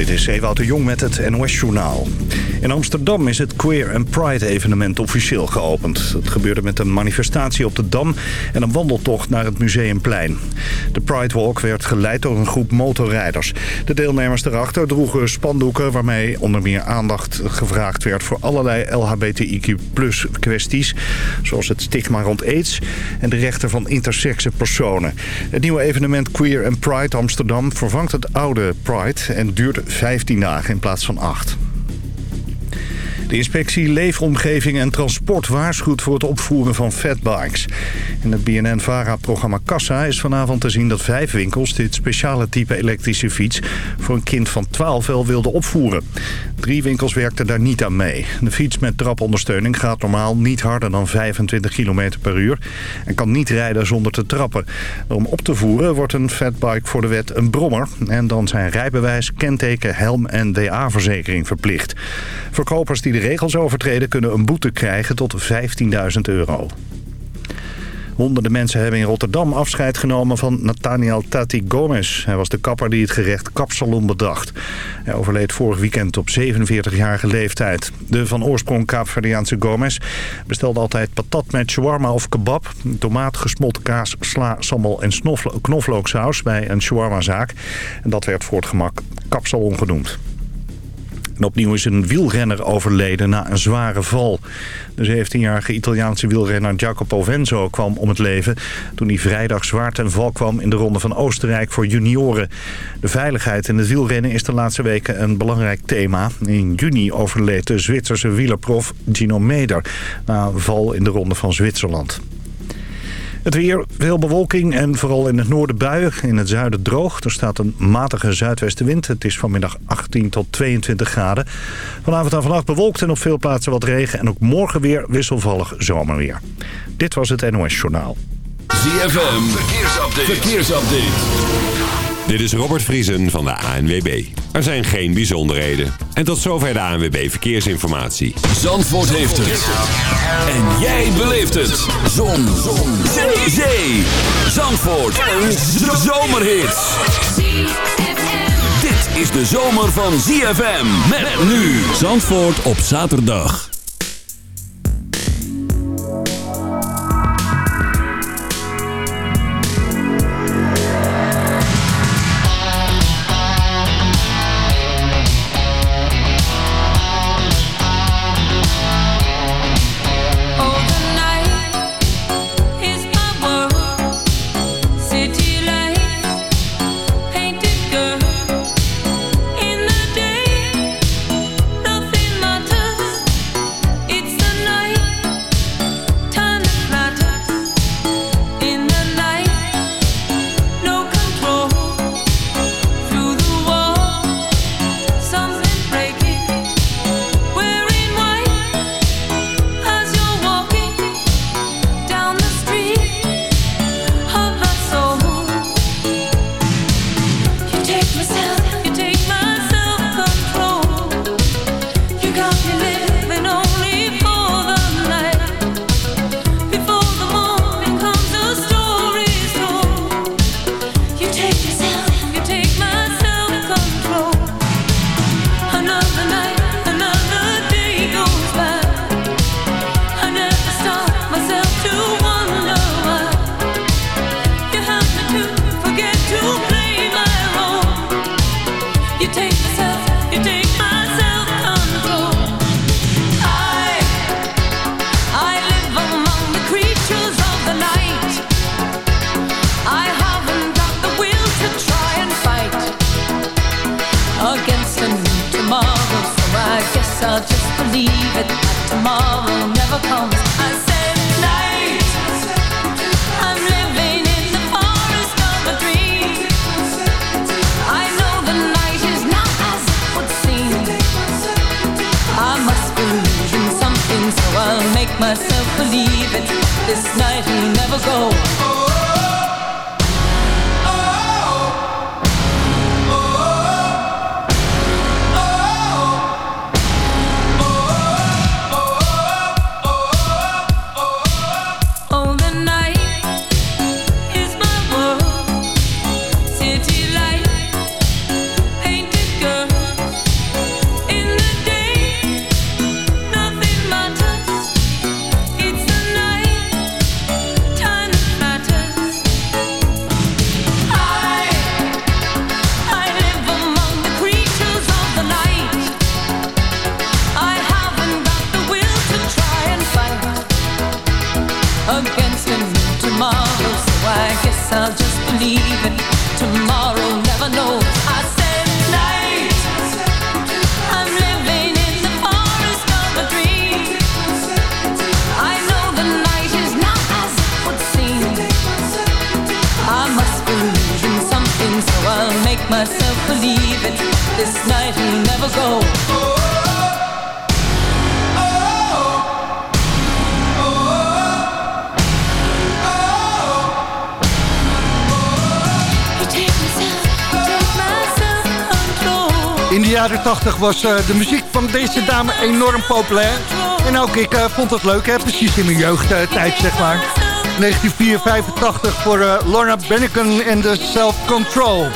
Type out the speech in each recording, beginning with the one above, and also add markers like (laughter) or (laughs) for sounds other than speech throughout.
Dit is Ewout de Jong met het NOS-journaal. In Amsterdam is het Queer and Pride evenement officieel geopend. Het gebeurde met een manifestatie op de Dam en een wandeltocht naar het Museumplein. De Pride Walk werd geleid door een groep motorrijders. De deelnemers erachter droegen spandoeken waarmee onder meer aandacht gevraagd werd... voor allerlei LHBTIQ plus kwesties, zoals het stigma rond aids... en de rechten van intersexe personen. Het nieuwe evenement Queer and Pride Amsterdam vervangt het oude Pride... en duurt 15 dagen in plaats van 8. De inspectie Leefomgeving en Transport waarschuwt voor het opvoeren van fatbikes. In het BNN-VARA-programma Kassa is vanavond te zien dat vijf winkels dit speciale type elektrische fiets voor een kind van 12 wel wilden opvoeren. Drie winkels werkten daar niet aan mee. De fiets met trapondersteuning gaat normaal niet harder dan 25 km per uur en kan niet rijden zonder te trappen. Om op te voeren wordt een fatbike voor de wet een brommer en dan zijn rijbewijs, kenteken, helm en DA-verzekering verplicht. Verkopers die de regels overtreden kunnen een boete krijgen tot 15.000 euro. Honderden mensen hebben in Rotterdam afscheid genomen van Nathaniel Tati Gomez. Hij was de kapper die het gerecht kapsalon bedacht. Hij overleed vorig weekend op 47-jarige leeftijd. De van oorsprong Kaapverdiaanse Gomez bestelde altijd patat met shawarma of kebab... tomaat, gesmolten kaas, sla, sammel en knoflooksaus bij een shawarmazaak. En dat werd voor het gemak kapsalon genoemd. En opnieuw is een wielrenner overleden na een zware val. De 17-jarige Italiaanse wielrenner Jacopo Venzo kwam om het leven... toen hij vrijdag zwaar ten val kwam in de Ronde van Oostenrijk voor junioren. De veiligheid in het wielrennen is de laatste weken een belangrijk thema. In juni overleed de Zwitserse wielerprof Gino Meder... na een val in de Ronde van Zwitserland. Het weer, veel bewolking en vooral in het noorden buien. In het zuiden droog. Er staat een matige zuidwestenwind. Het is vanmiddag 18 tot 22 graden. Vanavond en vannacht bewolkt en op veel plaatsen wat regen. En ook morgen weer wisselvallig zomerweer. Dit was het NOS Journaal. ZFM, verkeersupdate. verkeersupdate. Dit is Robert Vriesen van de ANWB. Er zijn geen bijzonderheden. En tot zover de ANWB Verkeersinformatie. Zandvoort heeft het. En jij beleeft het. Zon. Zon. Zee. Zee. Zandvoort. Een zomerhit. Dit is de zomer van ZFM. Met nu. Zandvoort op zaterdag. Myself believe it. This night will never go. In de jaren 80 was uh, de muziek van deze dame enorm populair. En ook ik uh, vond het leuk, hè? precies in mijn jeugdtijd, zeg maar. 1984 voor uh, Lorna Benneken en de Self Control.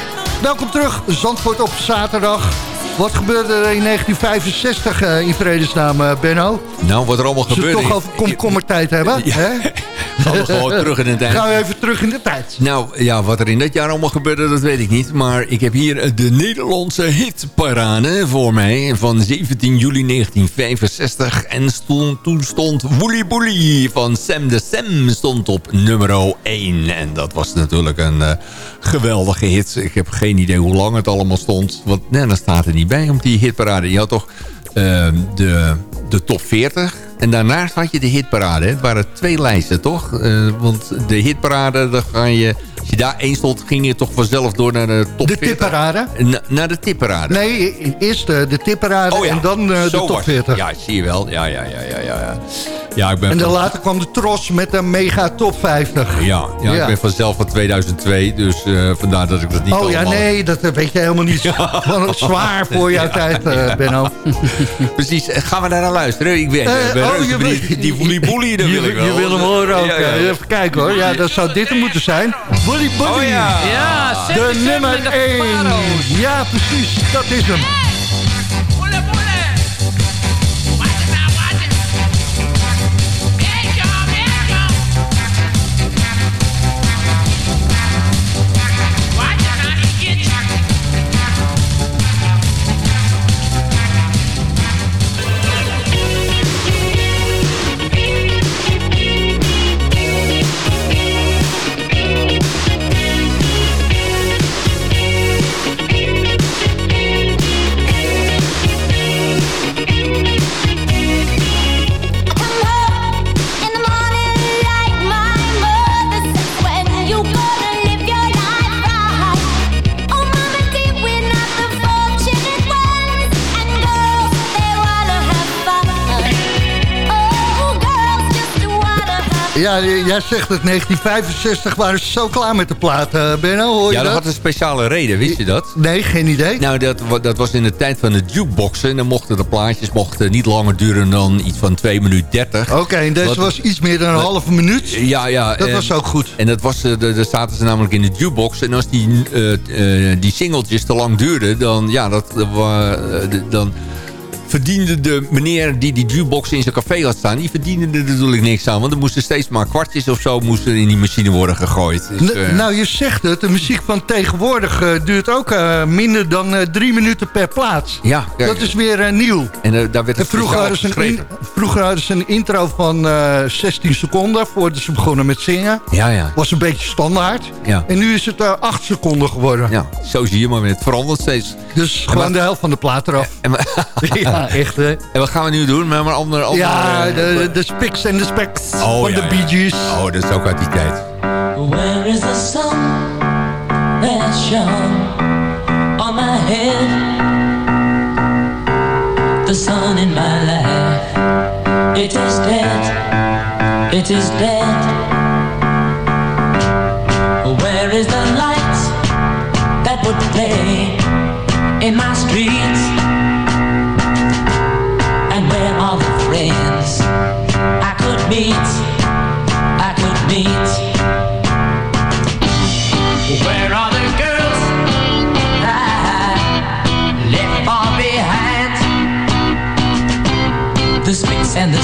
Welkom terug, Zandvoort op zaterdag. Wat gebeurde er in 1965 in vredesnaam, Benno? Nou, wat er allemaal gebeurde... Zullen we toch over komkommertijd hebben? Ja. Hè? (laughs) Gaan we gewoon (laughs) terug in de tijd. Gaan we even terug in de tijd. Nou, ja, wat er in dat jaar allemaal gebeurde, dat weet ik niet. Maar ik heb hier de Nederlandse hitparade voor mij van 17 juli 1965. En stond, toen stond Woolly Bully van Sam de Sam stond op nummer 1. En dat was natuurlijk een uh, geweldige hit. Ik heb geen idee hoe lang het allemaal stond. Want nee, dat staat er niet bij om die hitparade. Je had toch uh, de, de top 40 en daarnaast had je de hitparade. Het waren twee lijsten, toch? Uh, want de hitparade, dan ga je... Als je daar één stond, ging je toch vanzelf door naar de top de 40. De tipparade? Na, naar de tipparade. Nee, eerst uh, de tipparade oh, ja. en dan uh, de top 40. Ja, zie je wel. Ja, ja, ja, ja, ja. Ja, ik ben en dan later kwam de Tros met een mega top 50. Ja, ja, ik ben vanzelf van 2002, dus uh, vandaar dat ik dat niet Oh ja, nee, dat weet je helemaal niet. (laughs) Ja. Zwaar voor jouw (laughs) tijd, Benno. (laughs) Precies, gaan we daar luisteren? Ik ben, uh, ben oh, je, die woelie boelie, dat wil ik wel. Je wil hem horen ook. Ja, ja, Even kijken hoor, ja, dat zou dit er moeten zijn. Woelie Bully. Oh ja. ja de nummer 1. Ja, precies, dat is hem. Ja, jij zegt het, 1965 waren ze zo klaar met de plaat, uh, Benno, hoor je Ja, dat? had een speciale reden, wist je dat? Nee, geen idee. Nou, dat, dat was in de tijd van de jukeboxen. En dan mochten de plaatjes mochten niet langer duren dan iets van 2 minuten 30. Oké, en deze was iets meer dan een halve minuut? Ja, ja. Dat was ook goed. En dat was, eh, daar zaten ze namelijk in de jukebox. En als die, uh, uh, die singeltjes te lang duurden, dan... Ja, dat, dan verdiende de meneer die die jukebox in zijn café had staan... die verdiende er natuurlijk niks aan. Want er moesten steeds maar kwartjes of zo moesten in die machine worden gegooid. Dus, uh... Nou, je zegt het. De muziek van tegenwoordig uh, duurt ook uh, minder dan drie minuten per plaats. Ja. Kijk, dat is weer nieuw. En daar werd en vroeger, hadden ze een vroeger hadden ze een intro van 16 seconden... voordat ze begonnen met zingen. Ja, ja. Was een beetje standaard. Ja. En nu is het 8 seconden geworden. Ja, zo zie je maar. Het verandert steeds. Dus gewoon de helft van de plaat eraf. En, (laughs) ja echt, hè? En wat gaan we nu doen? Met een andere, andere... Ja, de, de spiks en de specs oh, van ja, de Bee Gees. Oh, dat is ook uit die tijd. Where is the sun that shone on my head? The sun in my life, it is dead, it is dead. Where is the light that would play and the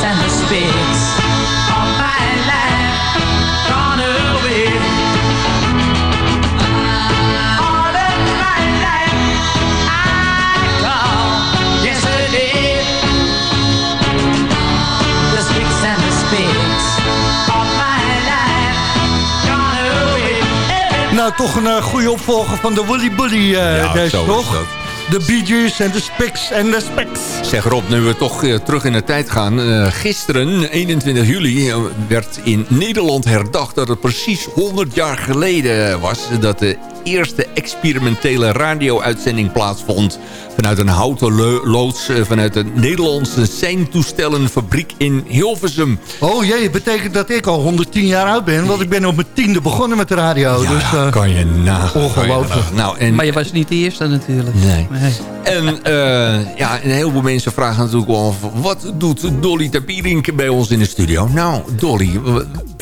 Nou, toch een eh, goede opvolger van de Woolly Bully, eh, Ja, deze toch? De Bee Gees en de Spicks en de Specs. Zeg Rob, nu we toch eh, terug in de tijd gaan. gisteren, 21 juli, werd in Nederland herdacht... dat het precies 100 jaar geleden was... dat de eerste experimentele radio-uitzending plaatsvond... vanuit een houten loods... eh, vanuit de Nederlandse seintoestellenfabriek in Hilversum. Oh jee, betekent dat ik al 110 jaar oud ben. Want ik ben op mijn tiende begonnen met de radio. dus, eh, kan je nagaan. ongelooflijk. Nou, en, Maar je was niet de eerste natuurlijk. Nee. En eh, ja, een heleboel mensen vragen natuurlijk wel... af, wat doet Dolly Tapierink bij ons in de studio? Nou, Dolly,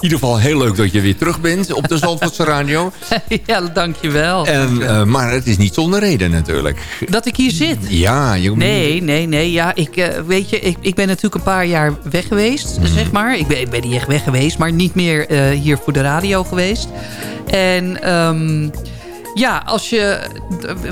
ieder geval heel leuk dat je weer terug bent op de Zandvoortse radio. (laughs) ja, dankjewel. En, eh, maar het is niet zonder reden natuurlijk. dat ik hier zit. Ja, je Nee, nee, nee. Ja, ik, eh, weet je, ik, ik ben natuurlijk een paar jaar weg geweest, zeg maar. Ik ben, ik ben niet echt weg geweest, maar niet meer eh, hier voor de radio geweest. En ehm, ja, als je...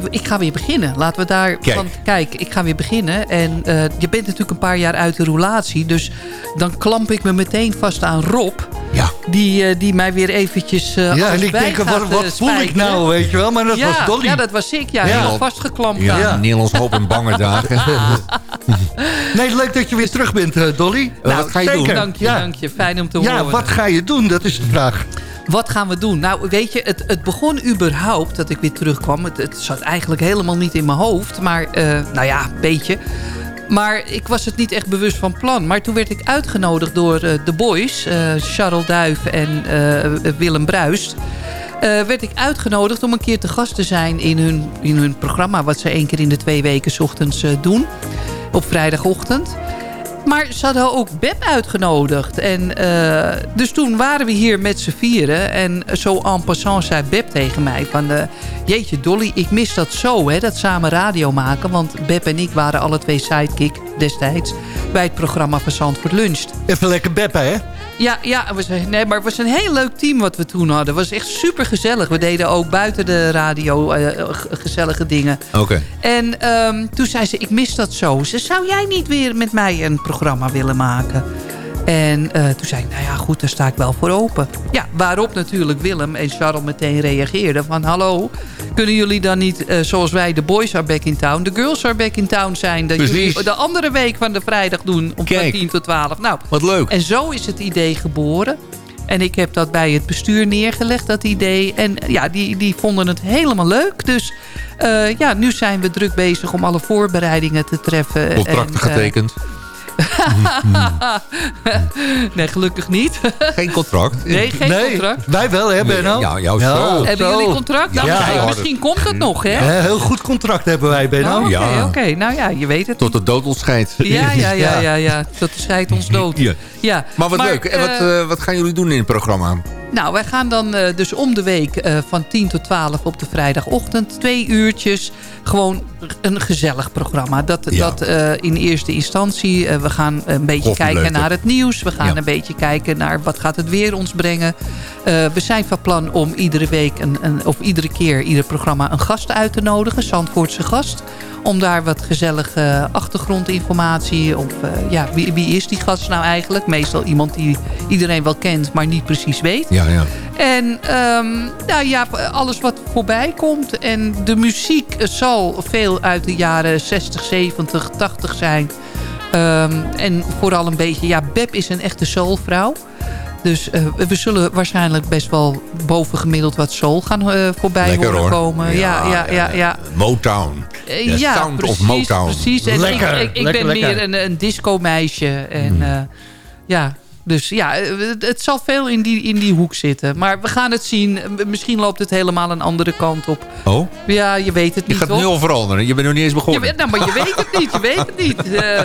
Ik ga weer beginnen. Laten we daar... Kijk. Want kijk, ik ga weer beginnen. En eh, je bent natuurlijk een paar jaar uit de roulatie. Dus dan klamp ik me meteen vast aan Rob. Ja. Die, eh, die mij weer eventjes uh, ja, en ik denk, wat, wat voel ik nou, weet je wel? Maar dat ja, was Dolly. Ja, dat was ik. Ja, Ja. helemaal vastgeklampt. Ja, aan. Ja. Nederlands hoop en bange (laughs) dagen. Nee, leuk dat je weer terug bent, eh, Dolly. Nou, wat ga je zeker. doen? Dank je, Ja. dank je. Fijn om te Ja, horen. wat ga je doen? Dat is de vraag. Wat gaan we doen? Nou, weet je, het, het begon überhaupt dat ik weer terugkwam. Het, zat eigenlijk helemaal niet in mijn hoofd. Maar, eh, nou ja, een beetje. Maar ik was het niet echt bewust van plan. Maar toen werd ik uitgenodigd door eh, de boys. eh Charles Duif en eh, Willem Bruist. eh, werd ik uitgenodigd om een keer te gast te zijn in hun, in hun programma... wat ze één keer in de twee weken 's ochtends eh, doen. Op vrijdagochtend. Maar ze hadden ook Beb uitgenodigd. En, eh, dus toen waren we hier met z'n vieren. En zo en passant zei Beb tegen mij van... eh, Jeetje Dolly, ik mis dat zo, hè, dat samen radio maken. Want Beb en ik waren alle twee sidekick destijds... bij het programma van Zandvoort Luncht. Even lekker beppen, hè? Ja, ja het was, nee, maar het was een heel leuk team wat we toen hadden. Het was echt super gezellig. We deden ook buiten de radio eh, gezellige dingen. Oké. En ehm, toen zei ze, ik mis dat zo. Ze, zou jij niet weer met mij een programma willen maken? En eh, toen zei ik, nou ja, goed, daar sta ik wel voor open. Ja, waarop natuurlijk Willem en Charles meteen reageerden van... hallo, kunnen jullie dan niet, eh, zoals wij, de boys are back in town... de girls are back in town zijn... dat Precies. jullie de andere week van de vrijdag doen om Kijk. van 10 tot 12? Nou, Wat leuk. en zo is het idee geboren. En ik heb dat bij het bestuur neergelegd, dat idee. En ja, die, die vonden het helemaal leuk. Dus eh, ja, nu zijn we druk bezig om alle voorbereidingen te treffen. Contracten En, eh, getekend. (laughs) nee, gelukkig niet. Geen contract. nee, geen nee, contract. wij wel, hè, Benno? Ja, jou zo. Hebben zo. jullie contract? Nou, Ja. misschien- komt het nog, hè? Heel goed contract hebben wij, Benno. Oh, Oké, Ja. oké. Nou ja, je weet het. Tot de dood ons scheidt. Ja, ja, ja, ja, ja. Dat scheidt ons dood. Ja. Ja. Maar wat leuk. En wat, eh, eh, wat gaan jullie doen in het programma? Nou, wij gaan dan eh, dus om de week eh, van 10 tot 12 op de vrijdagochtend. Twee uurtjes. Gewoon een gezellig programma. Dat, Ja. dat eh, in eerste instantie. we gaan een beetje kijken naar het nieuws. We gaan Ja. een beetje kijken naar wat gaat het weer ons brengen. We zijn van plan om iedere week, een, een, of iedere keer, ieder programma een gast uit te nodigen. Zandvoortse gast. Om daar wat gezellige achtergrondinformatie... of uh, ja, wie, wie is die gast nou eigenlijk? Meestal iemand die iedereen wel kent, maar niet precies weet. Ja, ja. En um, nou ja, alles wat voorbij komt. En de muziek zal veel uit de jaren 60, 70, 80 zijn... Um, en vooral een beetje, ja, Beb is een echte soulvrouw. Dus uh, we zullen waarschijnlijk best wel bovengemiddeld wat soul gaan uh, voorbij Lekker, horen hoor. komen. Ja, ja, ja. ja, Motown. Uh, The ja, sound precies, of Motown. precies. En Lekker, ik, ik, ik lekker, ben lekker. meer een, een disco meisje. En mm. ja, dus ja, het, het, zal veel in die, in die hoek zitten. Maar we gaan het zien. Misschien loopt het helemaal een andere kant op. Oh? Ja, je weet het Je niet, gaat toch? nu al veranderen. Je bent nog niet eens begonnen. Je, nou, maar je weet het niet. Je weet het niet. Uh, (laughs)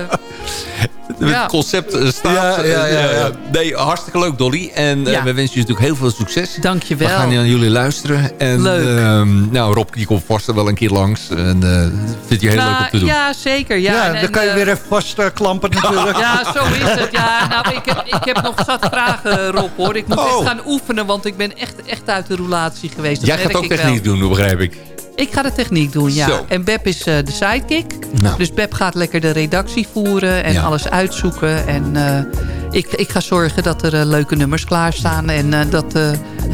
Het concept uh, staat. Ja, ja, ja, ja. Nee, hartstikke leuk, Dolly. En uh, Ja. we wensen je natuurlijk heel veel succes. Dank je We wel. gaan naar jullie luisteren. En, Leuk. ehm, nou, Rob, die komt vast wel een keer langs. En eh, dat vindt je heel leuk om Nou, te doen. ja, zeker. Ja, Ja, en- dan en, kan je eh, weer even vastklampen (laughs) natuurlijk. Ja, zo is het. Ja, nou, ik, heb, ik heb nog zat vragen, Rob, hoor. Ik moet Oh. echt gaan oefenen, want ik ben echt, echt uit de roulatie geweest. Dat Jij gaat ook wel. techniek doen, begrijp ik. Ik ga de techniek doen, ja. Zo. En Beb is eh, de sidekick. Nou. Dus Beb gaat lekker de redactie voeren en Ja. alles uitzoeken. En eh, ik, ik ga zorgen dat er eh, leuke nummers klaarstaan. En dat,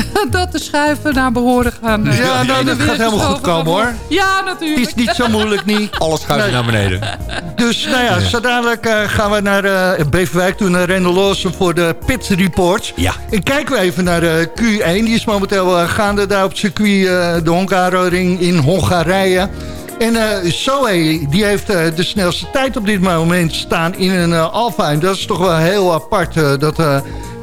(laughs) dat de schuiven naar behoren gaan. eh, Ja, nou, dat gaat helemaal goed komen, hoor. Ja, Het natuurlijk. is niet zo moeilijk niet. (laughs) Alles schuiven Nee. naar beneden. Dus nou ja, zo dadelijk eh, gaan we naar eh, Beverwijk toe, naar Lawson voor de Pit Report. Ja. En kijken we even naar de Q1. Die is momenteel gaande daar op het circuit eh, de Hungaroring in Hongarije. En eh Zoe, die heeft eh, de snelste tijd op dit moment staan in een eh, Alfa. En dat is toch wel heel apart dat eh,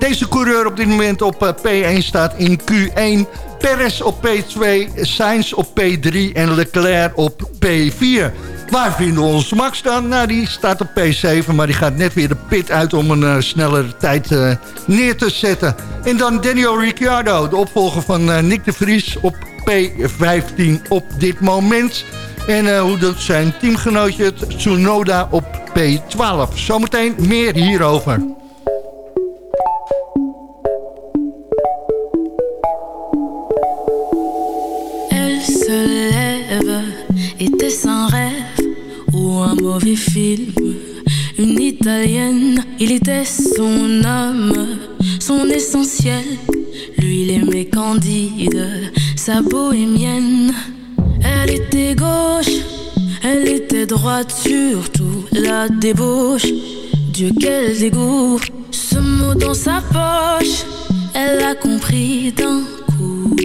deze coureur op dit moment op eh, P1 staat in Q1. Perez op P2, Sainz op P3 en Leclerc op P4. Waar vinden we ons Max dan? Nou, die staat op P7, maar die gaat net weer de pit uit om een eh, snellere tijd eh, neer te zetten. En dan Daniel Ricciardo, de opvolger van eh, Nick de Vries op P15 op dit moment. En hoe doet zijn teamgenootje? Tsunoda op P12. Zometeen meer hierover. Mauvais Une italienne, il était son âme, son essentiel. Lui, il aimait Candide, sa bohémienne. Elle était gauche, elle était droite, surtout la débauche. Dieu, quel dégoût, ce mot dans sa poche, elle a compris d'un coup.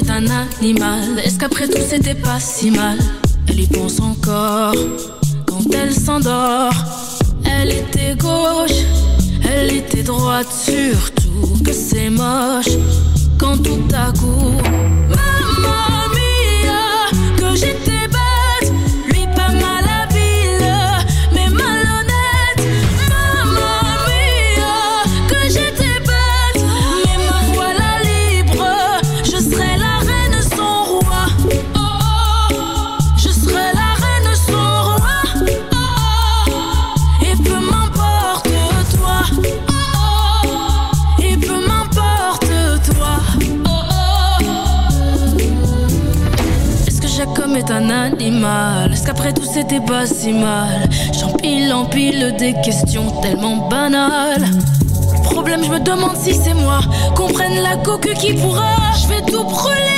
Est un animal Est-ce qu'après tout c'était pas si mal? Elle y pense encore quand elle s'endort. Elle était gauche, elle était droite, surtout que c'est moche quand tout à coup. Mamma est un animal. Est-ce qu'après tout c'était pas si mal? J'empile, empile des questions tellement banales. Problème, je me demande si c'est moi. Qu'on prenne la coque qui pourra. Je vais tout brûler,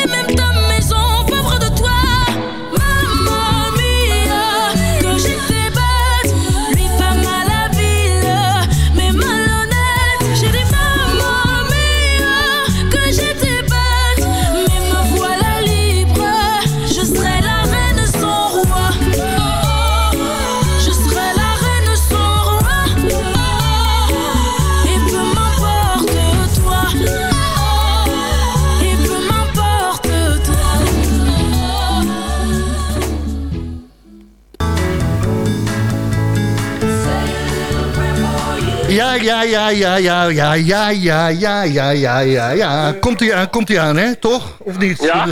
Ja, ja, ja, ja, ja, ja, ja, ja, ja, ja, ja, ja, ja. Komt hij aan, komt hij aan, hè? Toch? Of niet? Ja.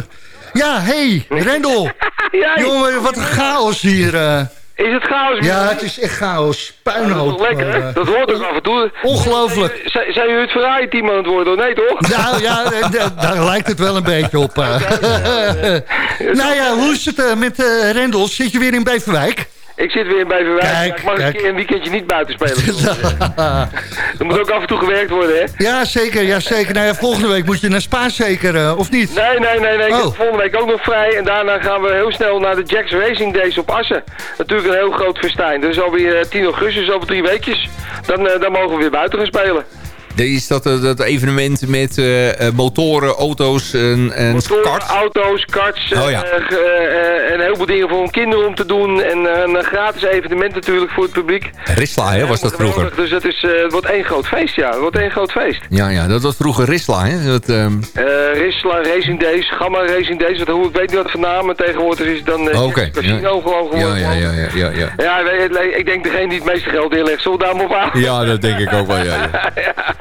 Ja, hey, Rendel. Ja, Jongen, wat een chaos hier. eh. is het chaos? Ja, het is echt chaos. Dat is Puinhoop. toch lekker, hè? eh. Dat hoort ook af en toe. Ongelooflijk. Zijn zijn jullie het Ferrari-team aan het worden? Nee, toch? Nou ja, eh, daar lijkt het wel een beetje op. eh. nou ja, hoe is het eh, met eh Rendel? Zit je weer in Beverwijk? Ik zit weer in Beverwijk. Kijk, ik mag kijk. een keer een weekendje niet buiten spelen. (laughs) er moet ook af en toe gewerkt worden, hè? Ja, zeker. Ja, zeker. Nou ja, volgende week moet je naar Spa zeker, eh, of niet? Nee, nee, nee, nee. Ik Oh. heb volgende week ook nog vrij. En daarna gaan we heel snel naar de Jacks Racing Days op Assen. Natuurlijk een heel groot festijn. Dus alweer eh, 10 augustus, over drie weekjes. Dan, eh, dan mogen we weer buiten gaan spelen. Is dat eh, dat evenement met eh, eh, motoren, auto's en, en Motoren, kart? auto's, karts, Oh ja. en een heleboel dingen voor een kinderen om te doen. En een gratis evenement natuurlijk voor het publiek. Risla, hè, was dat vroeger? Dus dat is, het wordt één groot feest, ja. Het wordt één groot feest. Ja, ja, dat was vroeger Risla, hè? Dat, ehm, Eh Risla Racing Days, Gamma Racing Days. Wat, hoe, ik weet niet wat voor naam, tegenwoordig is dan Oké, Jacks Casino ja. gewoon geworden. ja, ja, ja, ja, ja, ja. Ik denk degene die het meeste geld inlegt, zullen we daar maar op aan? Ja, dat denk ik ook wel, ja.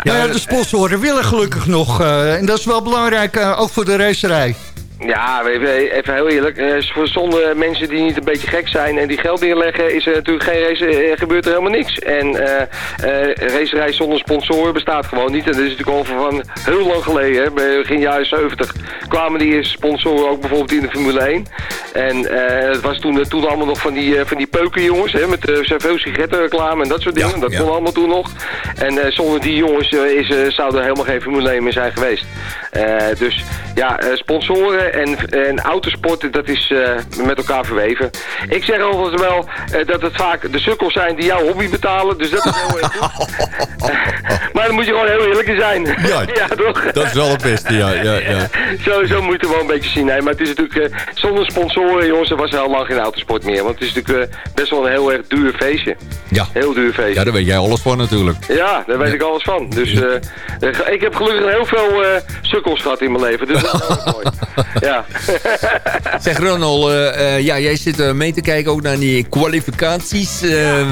ja. (laughs) Ja, ja, de sponsoren willen gelukkig nog. eh, en dat is wel belangrijk, eh, ook voor de racerij. Ja, even heel eerlijk. eh, voor zonder mensen die niet een beetje gek zijn en die geld neerleggen, is er natuurlijk geen race, eh, gebeurt er helemaal niks. En eh eh, racerij zonder sponsoren bestaat gewoon niet. En dat is natuurlijk al van heel lang geleden, hè, begin jaren 70, kwamen die eerste sponsoren ook bijvoorbeeld in de Formule 1. En eh, het was toen, toen allemaal nog van die, van die peukenjongens, hè, met uh, veel sigarettenreclame en dat soort dingen. Ja, dat ja. kon allemaal toen nog. En zonder die jongens is, zou er helemaal geen Formule 1 meer zijn geweest. Dus ja, eh, en, en autosport, dat is eh, met elkaar verweven. Ik zeg altijd wel eh, dat het vaak de sukkels zijn die jouw hobby betalen. Dus dat is heel erg goed. (laughs) maar dan moet je gewoon heel eerlijk in zijn. (laughs) Ja, toch? Dat is wel het beste, ja, ja, ja. Zo, zo moet je het wel een beetje zien. Nee, maar het is natuurlijk, eh, zonder sponsoren, jongens, er was heel lang geen autosport meer. Want het is natuurlijk best wel een heel erg duur feestje. Ja. Heel duur feestje. ja, daar weet jij alles van natuurlijk. Ja, daar weet ik alles van. Dus ik heb gelukkig heel veel sukkels gehad in mijn leven. Dus dat is heel (laughs) mooi. Ja. (laughs) Zeg Ronald, eh, eh, ja, jij zit eh, mee te kijken ook naar die kwalificaties.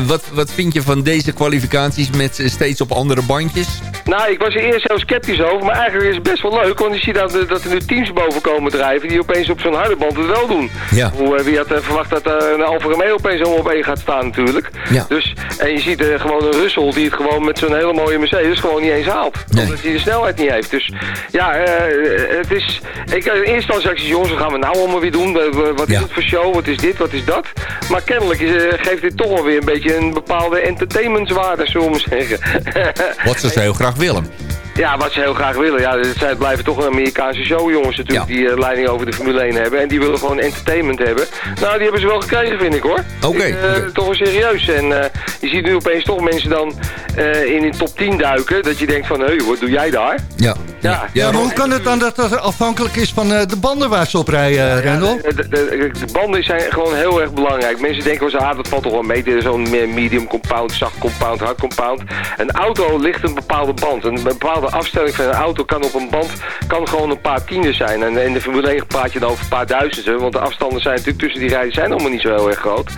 Wat, wat vind je van deze kwalificaties met steeds op andere bandjes? nou, ik was er eerst heel sceptisch over, maar eigenlijk is het best wel leuk. Want je ziet dat, er- dat er nu teams boven komen drijven die opeens op zo'n harde band het wel doen. Ja. Hoe, wie had verwacht dat een Alfa Romeo opeens allemaal op één gaat staan natuurlijk. Ja. Dus, en je ziet gewoon een Russell die het gewoon met zo'n hele mooie Mercedes gewoon niet eens haalt. Nee. Omdat hij de snelheid niet heeft. Dus ja, het is... Ik, in eerste jongens, wat gaan we nou allemaal weer doen? Wat- is Ja. het voor show? Wat is dit? Wat is dat? Maar kennelijk is, eh, geeft dit toch wel weer een beetje een bepaalde entertainmentswaarde, zullen we zeggen. Wat ze zo heel graag willen. Ja, wat ze heel graag willen. Ja, het blijven toch een Amerikaanse showjongens natuurlijk Ja. die eh, leiding over de Formule 1 hebben. En die willen gewoon entertainment hebben. Nou, die hebben ze wel gekregen, vind ik hoor. Oké, eh. Toch wel serieus. En eh, je ziet nu opeens toch mensen dan eh, in de top 10 duiken. Dat je denkt van, hé, hey, wat doe jij daar? Ja. Ja, Ja, maar hoe kan het dan dat dat afhankelijk is van eh, de banden waar ze op rijden, Rendel? De, de, de- de banden zijn gewoon heel erg belangrijk. Mensen denken wel eens, ah, dat valt toch wel mee. Dit is zo'n me- medium compound, zacht compound, hard compound. Een auto ligt een bepaalde band. Een bepaalde afstelling van een auto kan op een band kan gewoon een paar tienden zijn. En in de Formule 1 praat je dan over een paar duizenden. Want de afstanden zijn natuurlijk tussen die rijden zijn allemaal niet zo heel erg groot.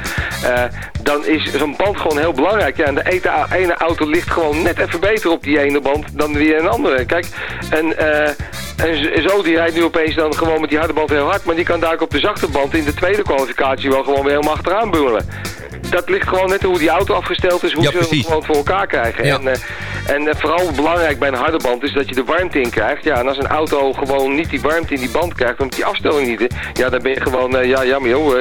Eh, dan is zo'n band gewoon heel belangrijk. Ja, en de ene, auto ligt gewoon net even beter op die ene band dan weer een andere. Kijk, en, eh, en zo die rijdt nu opeens dan gewoon met die harde band heel hard. Maar die kan daar ook op de zachte band in de tweede kwalificatie wel gewoon weer helemaal achteraan bungelen. Dat ligt gewoon net hoe die auto afgesteld is, hoe Ja, ze het gewoon voor elkaar krijgen. Ja. En, eh, en eh, vooral belangrijk bij een harde band is dat je de warmte in krijgt. Ja, en als een auto gewoon niet die warmte in die band krijgt, omdat die afstelling niet is, ja, dan ben je gewoon, eh, ja, jammer joh.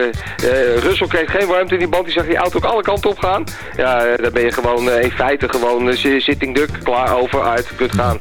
Russell kreeg geen warmte in die band, die zag die auto ook alle kanten op gaan. Ja, dan ben je gewoon in feite gewoon zi- sitting duck, klaar, over, uit, kunt gaan.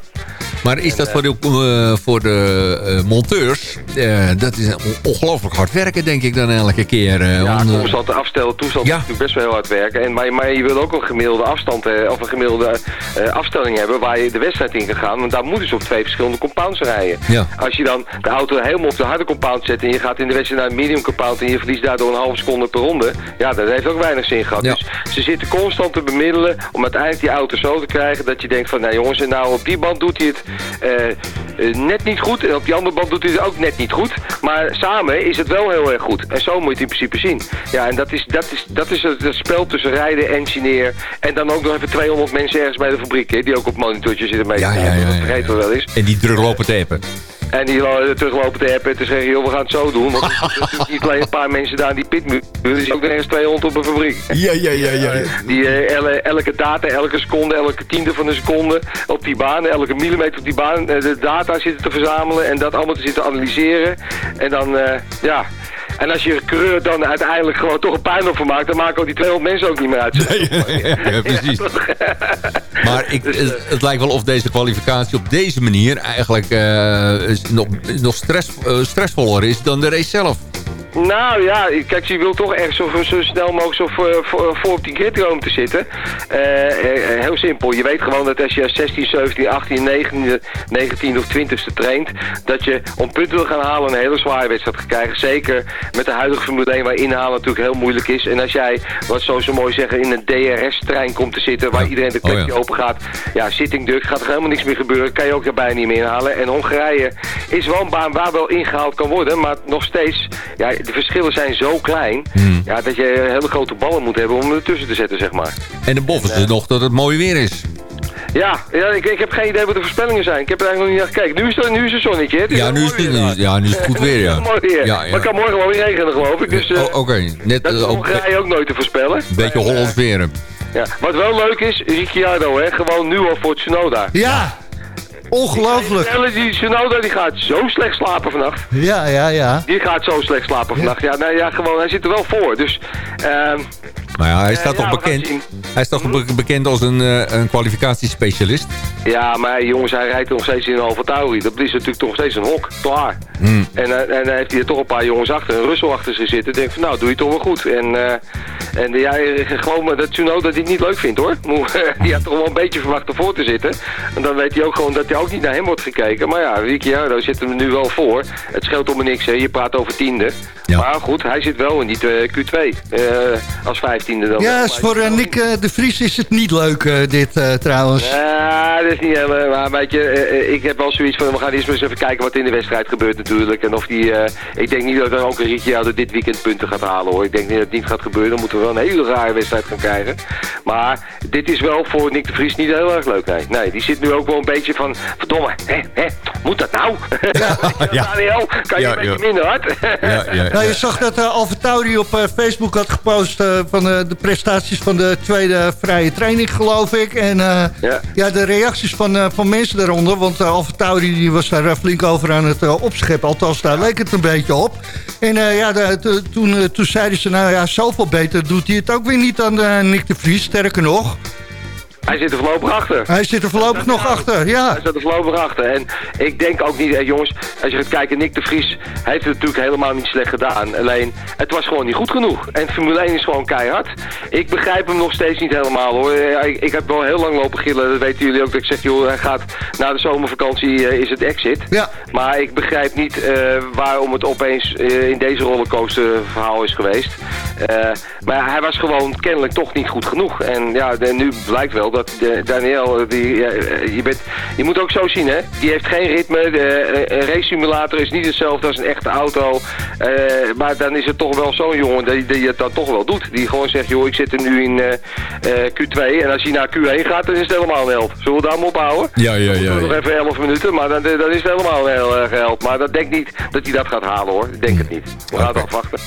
Maar is dat voor de, eh, voor de eh, monteurs, eh, dat is on- ongelooflijk hard werken denk ik dan elke keer. eh, Ja, om, eh, constant afstellen, toestand Ja. is natuurlijk best wel heel hard werken. En, maar, maar je wil ook een gemiddelde afstand eh, of een gemiddelde eh, afstelling hebben waar je de wedstrijd in kan gaan. Want daar moeten ze op twee verschillende compounds rijden. Ja. Als je dan de auto helemaal op de harde compound zet en je gaat in de wedstrijd naar een medium compound en je verliest daardoor een halve seconde per ronde. Ja, dat heeft ook weinig zin gehad. Ja. Dus ze zitten constant te bemiddelen om uiteindelijk die auto zo te krijgen dat je denkt van, nou jongens, en nou op die band doet hij het. Eh, eh, net niet goed. En op die andere band doet hij het ook net niet goed. Maar samen is het wel heel erg goed. En zo moet je het in principe zien. Ja, en dat is, dat is, dat is het, het spel tussen rijden, engineer... en dan ook nog even 200 mensen ergens bij de fabriek... Hè, die ook op monitortje zitten mee. Ja, ja, ja, ja. Dat vergeten we wel eens. En die druk lopen te appen. En die lo- teruglopen te appen en te zeggen, joh, we gaan het zo doen. Want er natuurlijk niet alleen een paar mensen daar in die pitmuur. Er is ook nog eens 200 op een fabriek. Ja, ja, ja, ja. Die eh, elke data, elke seconde, elke tiende van een seconde op die baan, elke millimeter op die baan, eh, de data zitten te verzamelen en dat allemaal te zitten analyseren. En dan, eh, ja... En als je coureur dan uiteindelijk gewoon toch een puinhoop van maakt, dan maken ook die 200 mensen ook niet meer uit. (laughs) ja, (laughs) precies. (laughs) Maar ik, het, het lijkt wel of deze kwalificatie op deze manier eigenlijk eh, is nog, nog stress, eh, stressvoller is dan de race zelf. Nou ja, kijk, je wil toch echt zo, zo snel mogelijk zo voor, op die grid komen te zitten. Eh, eh, heel simpel, je weet gewoon dat als je 16, 17, 18, 19, 19 of 20ste traint, dat je om punten wil gaan halen een hele zware wedstrijd gaat krijgen. Zeker met de huidige Formule 1 waar inhalen natuurlijk heel moeilijk is. En als jij, wat zo zo mooi zeggen, in een DRS-trein komt te zitten waar iedereen de Oh, klepje ja. open gaat. Ja, sitting duck, gaat er helemaal niks meer gebeuren. Kan je ook daarbij niet meer inhalen. En Hongarije is wel een baan waar wel ingehaald kan worden. Maar nog steeds, ja, de verschillen zijn zo klein. Hmm. Ja, dat je hele grote ballen moet hebben om ertussen te zetten, zeg maar. En de is nog dat het mooi weer is. Ja, ja ik, ik heb geen idee wat de voorspellingen zijn. Ik heb er eigenlijk nog niet naar gekeken. Nu is het, nu is het zonnetje, Ja, nu is het, weer nu is- ja, nu is het goed weer, (laughs) ja. mooi weer. Ja, Maar het kan morgen wel weer regenen, geloof ik. Dus eh, Oh, Oké, net dat is eh, Hongarije ook nooit te voorspellen. beetje Hollands weer. Ja. Wat wel leuk is, Ricciardo, hè? Gewoon nu al voor Tsunoda. Ja, ongelooflijk. Vertellen, Die Tsunoda die gaat zo slecht slapen vannacht. Ja, ja, ja. Die gaat zo slecht slapen vannacht. Ja, nou ja, gewoon, hij zit er wel voor. Dus, ehm, Maar ja, hij Eh, staat toch bekend. Hij is toch be- bekend als een, eh, een kwalificatiespecialist. ja, maar jongens, hij rijdt nog steeds in een Alfa Tauri. Dat is natuurlijk toch steeds een hok. Klaar. Hmm. En, eh, en dan heeft hij er toch een paar jongens achter, een Russell achter zich zitten. denk van, nou, doe je toch wel goed. En, eh, en ja, gewoon maar dat Tsunoda die het niet leuk vindt, hoor. (laughs) Die had toch wel een beetje verwacht ervoor te zitten. En dan weet hij ook gewoon dat hij ook niet naar hem wordt gekeken. Maar ja, Ricciardo zit hem nu wel voor. Het scheelt om niks, hè. Je praat over tiende. Ja. Maar goed, hij zit wel in die eh, Q2. eh, als vijftiende dan. Ja, is voor eh, Nick eh, de Vries is het niet leuk, eh, dit trouwens. Ja, dat is niet helemaal... Maar weet je, eh, ik heb wel zoiets van... We gaan eerst maar eens even kijken wat in de wedstrijd gebeurt natuurlijk. En of die... eh, ik denk niet dat dan ook een Ricciardo dit weekend punten gaat halen hoor. Ik denk niet dat het niet gaat gebeuren. Dan moeten we wel een hele rare wedstrijd gaan krijgen. Maar dit is wel voor Nick de Vries niet heel erg leuk. Nee, nee die zit nu ook wel een beetje van... Verdomme, hè, hè, moet dat nou? Ja. (laughs) Daniel, kan je Ja, een beetje ja. minder hard? Ja, ja, Nou, je zag dat uh, Alfa Tauri op eh, Facebook had gepost eh, van de prestaties van de tweede vrije training, geloof ik. En eh, Ja. ja. de reacties van, eh, van mensen daaronder, want Alfa Tauri die was daar eh, flink over aan het opscheppen. Althans, daar leek het een beetje op. En ja, de, de, toen, toen zeiden ze, nou ja, zoveel beter doet hij het ook weer niet dan Nick de Vries. Sterker nog, Hij zit er voorlopig achter. hij zit er voorlopig nog achter, ja. Hij staat er voorlopig achter. En ik denk ook niet, eh, jongens, als je gaat kijken, Nick de Vries heeft het natuurlijk helemaal niet slecht gedaan. Alleen, het was gewoon niet goed genoeg. En Formule 1 is gewoon keihard. Ik begrijp hem nog steeds niet helemaal hoor. Eh, Ik, ik heb wel heel lang lopen gillen, dat weten jullie ook. Dat ik zeg, joh, hij gaat na de zomervakantie, uh, is het exit. Ja. Maar ik begrijp niet uh, waarom het opeens uh, in deze rollercoaster verhaal is geweest. Maar hij was gewoon kennelijk toch niet goed genoeg. En ja, de, nu blijkt wel dat de, Daniel, die, je, bent, je moet ook zo zien hè, die heeft geen ritme. De, een race simulator is niet hetzelfde als een echte auto. Maar dan is het toch wel zo'n jongen die, die het dan toch wel doet. Die gewoon zegt, joh, ik zit er nu in uh, Q2 en als hij naar Q1 gaat, dan is het helemaal een held. Zullen we daar maar ophouden? Ja, ja, ja. ja. Nog even 11 minuten, maar dan, dan is het helemaal een heel erg held. Maar dat denk niet dat hij dat gaat halen hoor. Ik denk het niet. We gaan het afwachten.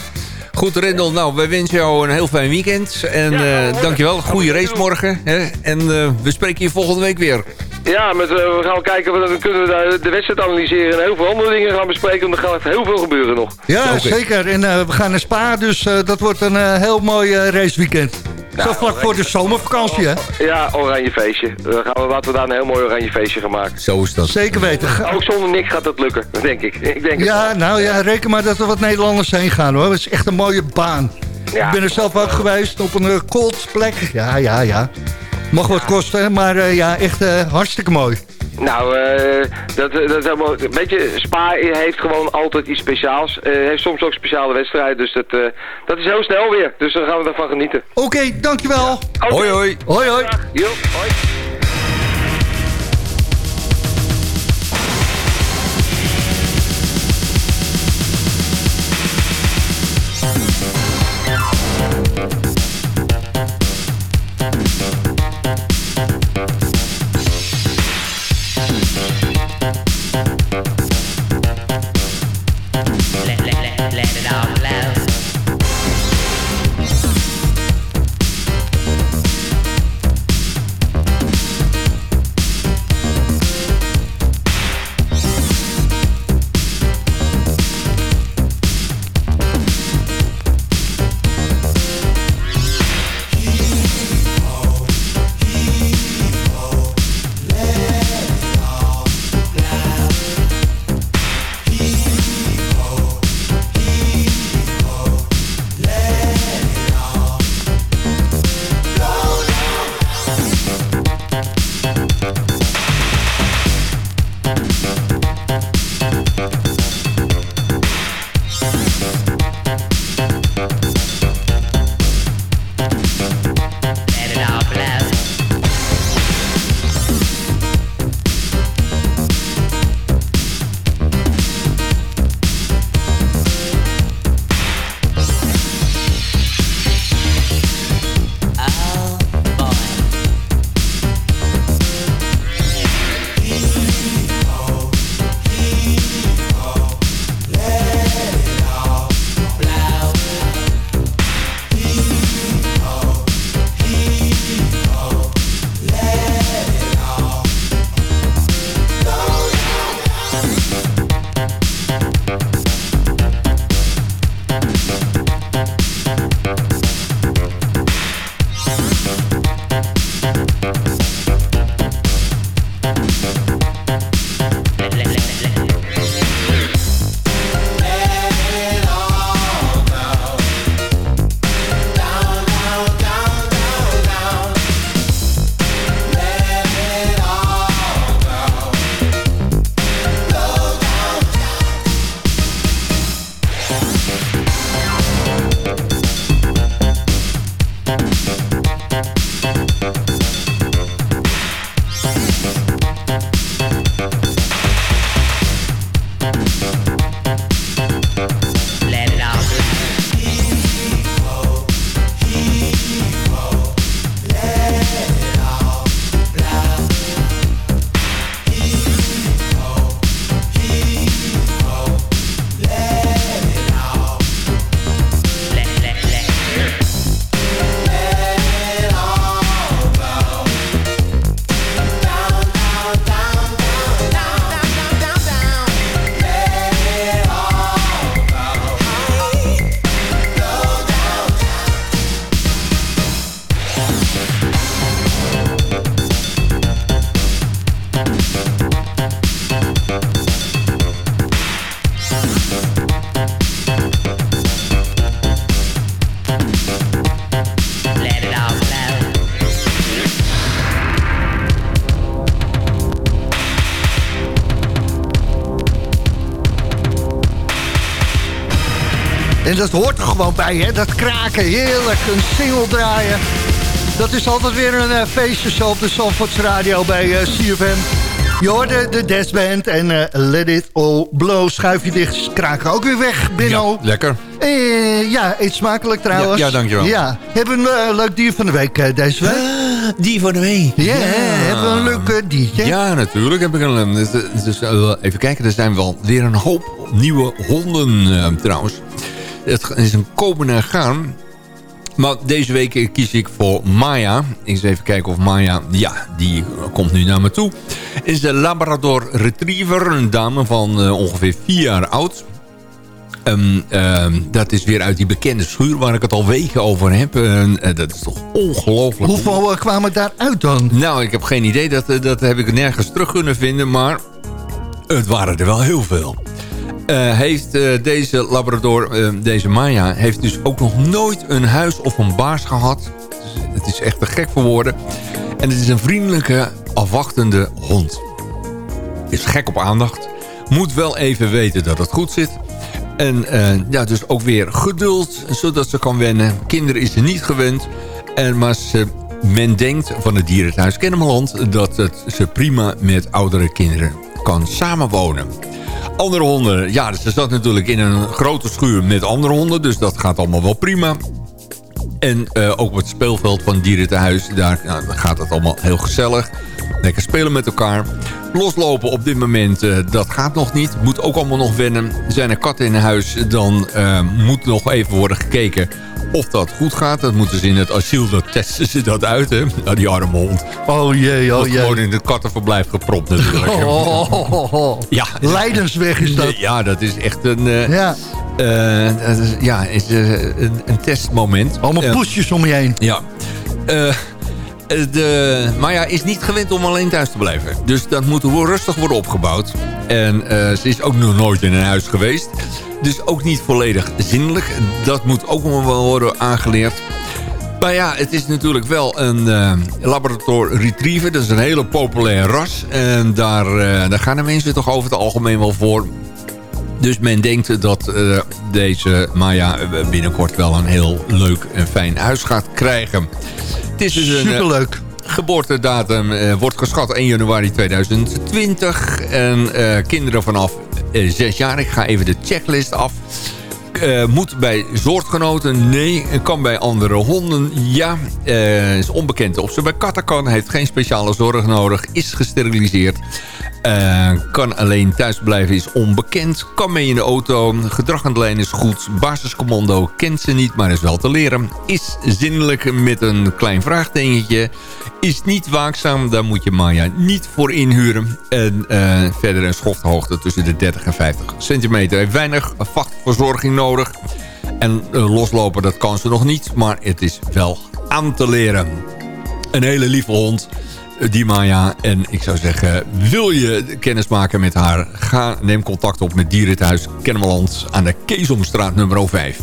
Goed, Rendel. Nou, wij wensen jou een heel fijn weekend. En ja, uh, dankjewel. Goede race morgen. Hè? En uh, we spreken je volgende week weer. Ja, met, uh, we gaan kijken, dan kunnen we de wedstrijd analyseren en heel veel andere dingen gaan bespreken. Want er gaat heel veel gebeuren nog. Ja, okay. zeker. En uh, we gaan naar Spa, dus uh, dat wordt een uh, heel mooi raceweekend. Ja, Zo vlak oranje, voor de zomervakantie, hè? Ja, oranje feestje. Dan gaan we, laten we daar een heel mooi oranje feestje gaan maken. Zo is dat. Zeker weten. Ook zonder niks gaat dat lukken, denk ik. ik denk ja, het nou ja, reken maar dat er wat Nederlanders heen gaan, hoor. Het is echt een mooie baan. Ja. Ik ben er zelf ook geweest op een uh, cold plek. Ja, ja, ja. Mag wat kosten, maar uh, ja, echt uh, hartstikke mooi. Nou, uh, dat, dat is helemaal... Weet je, Spa heeft gewoon altijd iets speciaals. Uh, heeft soms ook speciale wedstrijden, dus dat, uh, dat is heel snel weer. Dus daar gaan we ervan genieten. Oké, okay, dankjewel. Ja. Okay. Hoi, hoi. Hoi, hoi. Jo, hoi. Dat hoort er gewoon bij, hè? Dat kraken, heerlijk, een single draaien. Dat is altijd weer een uh, feestje zo op de Zandvoorts Radio bij uh, CFM. Je hoorde de Death Band en uh, Let It All Blow. Schuif je dicht, kraken ook weer weg, Binno. Ja, lekker. Uh, ja, eet smakelijk trouwens. Ja, ja dankjewel. Ja. Hebben we een leuk dier van de week deze week? dier van de week. Ja, hebben we een leuk diertje? Ja, natuurlijk heb ik een... Dus, dus even kijken, er zijn wel weer een hoop nieuwe honden trouwens. Het is een komen en gaan. Maar deze week kies ik voor Maya. Eens even kijken of Maya... Ja, die komt nu naar me toe. Is de Labrador Retriever. Een dame van uh, ongeveer vier jaar oud. Um, um, dat is weer uit die bekende schuur waar ik het al weken over heb. Uh, dat is toch ongelooflijk. Hoeveel kwamen daaruit dan? Nou, ik heb geen idee. Dat, dat heb ik nergens terug kunnen vinden. Maar het waren er wel heel veel. Uh, heeft uh, deze Labrador, uh, deze Maya, heeft dus ook nog nooit een huis of een baas gehad. Het is echt te gek voor woorden. En het is een vriendelijke, afwachtende hond. Is gek op aandacht. Moet wel even weten dat het goed zit. En ja, dus ook weer geduld, zodat ze kan wennen. Kinderen is ze niet gewend. En, maar men denkt van het dierenthuis Kennemerland... dat het, ze prima met oudere kinderen kan samenwonen. Andere honden, ja, ze zat natuurlijk in een grote schuur met andere honden. Dus dat gaat allemaal wel prima. En uh, ook op het speelveld van Dierentehuis, daar nou, gaat het allemaal heel gezellig. Lekker spelen met elkaar. Loslopen op dit moment, uh, dat gaat nog niet. Moet ook allemaal nog wennen. Zijn er katten in huis, dan uh, moet nog even worden gekeken of dat goed gaat. Dat moeten ze in het asiel, dat testen ze dat uit, hè. Nou, die arme hond. Oh jee, oh jee. gewoon in het kattenverblijf gepropt natuurlijk. Oh, oh, oh, oh. Ja. Leidensweg is dat. Ja, dat is echt een... Uh, ja. Uh, ja, is, uh, een, een, testmoment. Allemaal poesjes om je heen. Ja. De Maya is niet gewend om alleen thuis te blijven. Dus dat moet rustig worden opgebouwd. En ze is ook nog nooit in een huis geweest. Dus ook niet volledig zinnelijk. Dat moet ook nog wel worden aangeleerd. Maar ja, het is natuurlijk wel een eh, Labrador Retriever. Dat is een hele populair ras. En daar, eh, daar gaan de mensen toch over het algemeen wel voor. Dus men denkt dat eh, deze Maya binnenkort wel een heel leuk en fijn huis gaat krijgen. Het is dus een, eh, Superleuk. Geboortedatum eh, wordt geschat 1 januari 2020. En eh, kinderen vanaf eh, 6 jaar. Ik ga even de checklist af. Eh, moet bij soortgenoten? Nee. Kan bij andere honden? Ja. Eh, is onbekend of ze bij katten kan. Heeft geen speciale zorg nodig. Is gesteriliseerd. Eh, kan alleen thuis blijven, is onbekend. Kan mee in de auto. Gedrag aan de lijn is goed. Basiscommando kent ze niet, maar is wel te leren. Is zinnelijk met een klein vraagtekentje. Is niet waakzaam, daar moet je Maya niet voor inhuren. En verder een schofthoogte tussen de 30 en 50 centimeter. Heeft weinig vachtverzorging nodig. En eh, loslopen, dat kan ze nog niet. Maar het is wel aan te leren. Een hele lieve hond die Maya. En ik zou zeggen, wil je kennis maken met haar? Ga, neem contact op met Dierenthuis Kennemerland aan de Keesomstraat nummer 5.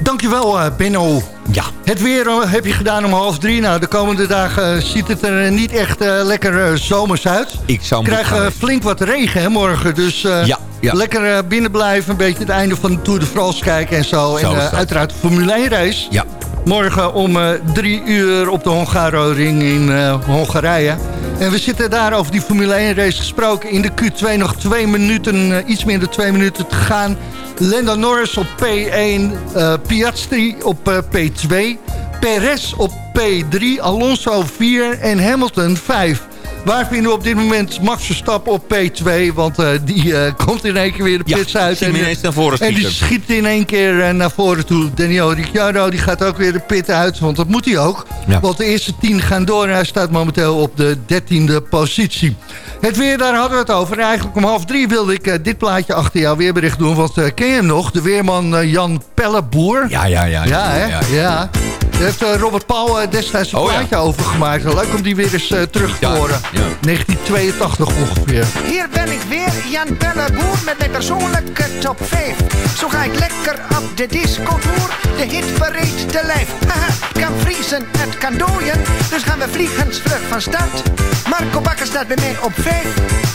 Dankjewel, eh Benno. Ja. Het weer eh, heb je gedaan om half drie. Nou, de komende dagen eh, ziet het er niet echt eh, lekker eh, zomers uit. Ik zou krijgen flink wat regen hè, morgen. Dus eh, Ja, ja. lekker eh, binnen blijven. Een beetje het einde van de Tour de France kijken en zo. Zo en eh, uiteraard de Formule 1 race. Ja. Morgen om eh, drie uur op de Hongaro-ring in Hongarije. En we zitten daar over die Formule 1 race gesproken. In de Q2 nog twee minuten, iets minder twee minuten te gaan. Lando Norris op P1, eh Piastri op eh, P2. Perez op P3, Alonso 4 en Hamilton 5. Waar vinden we op dit moment Max Verstappen op P2? Want eh, die eh, komt in één keer weer de Ja, pits uit. hem en, ineens naar voren en die schiet in één keer eh, naar voren toe. Daniel Ricciardo die gaat ook weer de pit uit, want dat moet hij ook. Ja. Want de eerste tien gaan door en hij staat momenteel op de dertiende positie. Het weer, daar hadden we het over. En eigenlijk om half drie wilde ik eh, dit plaatje achter jouw weerbericht doen. Want eh, ken je hem nog? De weerman eh, Jan Pelleboer. Ja, ja, ja. Ja, hè? Ja. Daar heeft eh, Robert Paul eh, destijds een Oh, ja. plaatje over gemaakt. Leuk om die weer eens eh, terug te Ja, horen. Ja. 1982 ongeveer. Hier ben ik weer, Jan Pelleboer, met mijn persoonlijke top 5. Zo ga ik lekker op de discotour, de hit bereid te lijf. Haha, kan vriezen, het kan dooien, dus gaan we vliegensvlug van start. Marco Bakker staat bij mij op 5,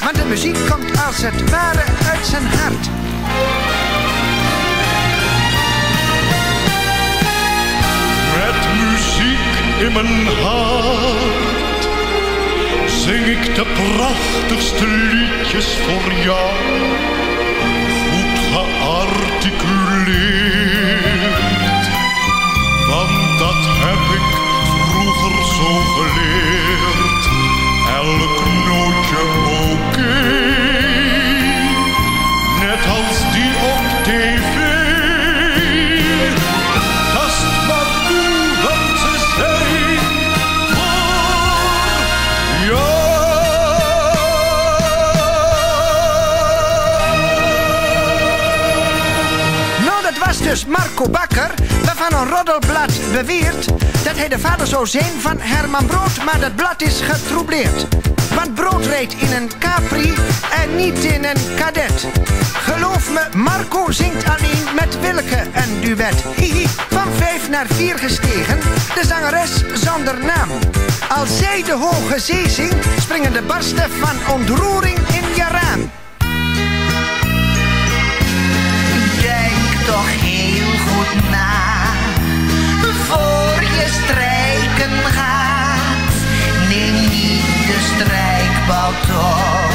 want de muziek komt als het ware uit zijn hart. Met muziek in mijn hart zing ik de prachtigste liedjes voor jou. Goed gearticuleerd, roddelblad beweert dat hij de vader zou zijn van Herman Brood, maar dat blad is getroubleerd. Want Brood reed in een Capri en niet in een kadet. Geloof me, Marco zingt alleen met Willeke een duet. Hihi, van vijf naar vier gestegen, de zangeres zonder naam. Als zij de hoge zee zingt, springen de barsten van ontroering in je raam. Denk toch heel goed na voor je strijken gaat. Neem niet de strijkbout op